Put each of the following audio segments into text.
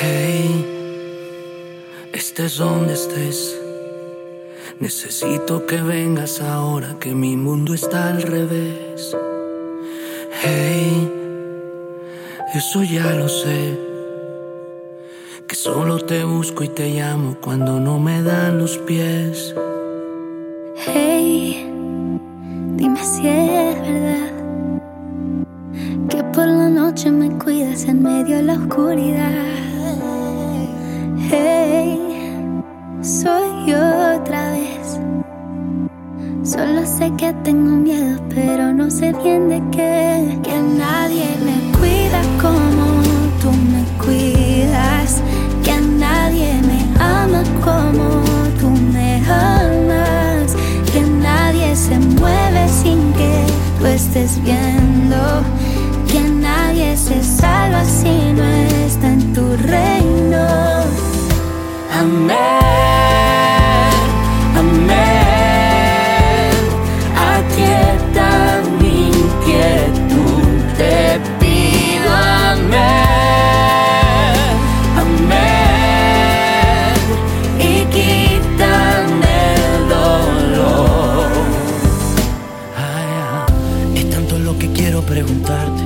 Hey, estés donde estés. Necesito que vengas ahora que mi mundo está al revés. Hey, eso ya lo sé. Que solo te busco y te llamo cuando no me dan los pies. Hey, dime si es verdad que por la noche me cuidas en medio de la oscuridad. Hey, soy yo otra vez. Solo sé que tengo miedo, pero no sé bien de qué. Que nadie me cuida como tú me cuidas. Que nadie me ama como tú me amas. Que nadie se mueve sin que tú estés viendo. Que nadie se quiero preguntarte.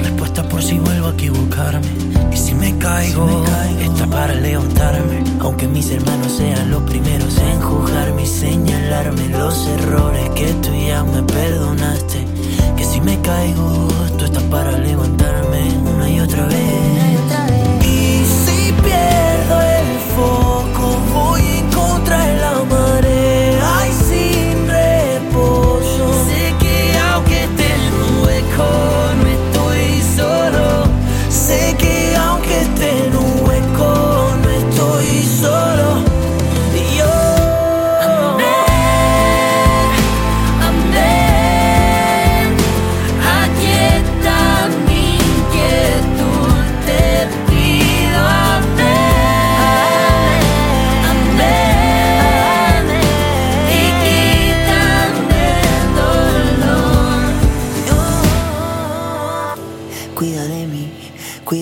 Respuesta por si vuelvo a equivocarme. Y si me caigo, está para levantarme. Aunque mis hermanos sean los primeros en juzgarme y señalarme los errores que tú ya me perdonaste. Que si me caigo,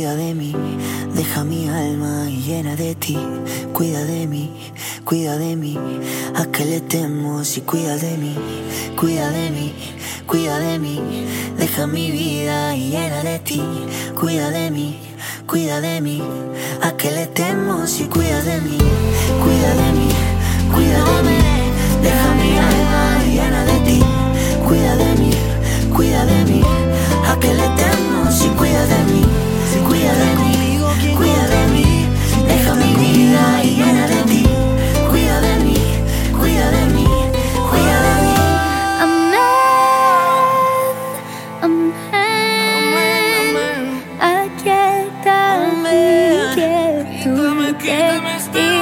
cuida de mí, deja mi alma llena de ti. Cuida de mí, cuida de mí, a que le temo si cuida de mí, cuida de mí, cuida de mí, deja mi vida llena de ti. Cuida de mí, cuida de mí, a que le temo si cuida de mí, cuida de mí, cuida de mí, deja mi alma quédame,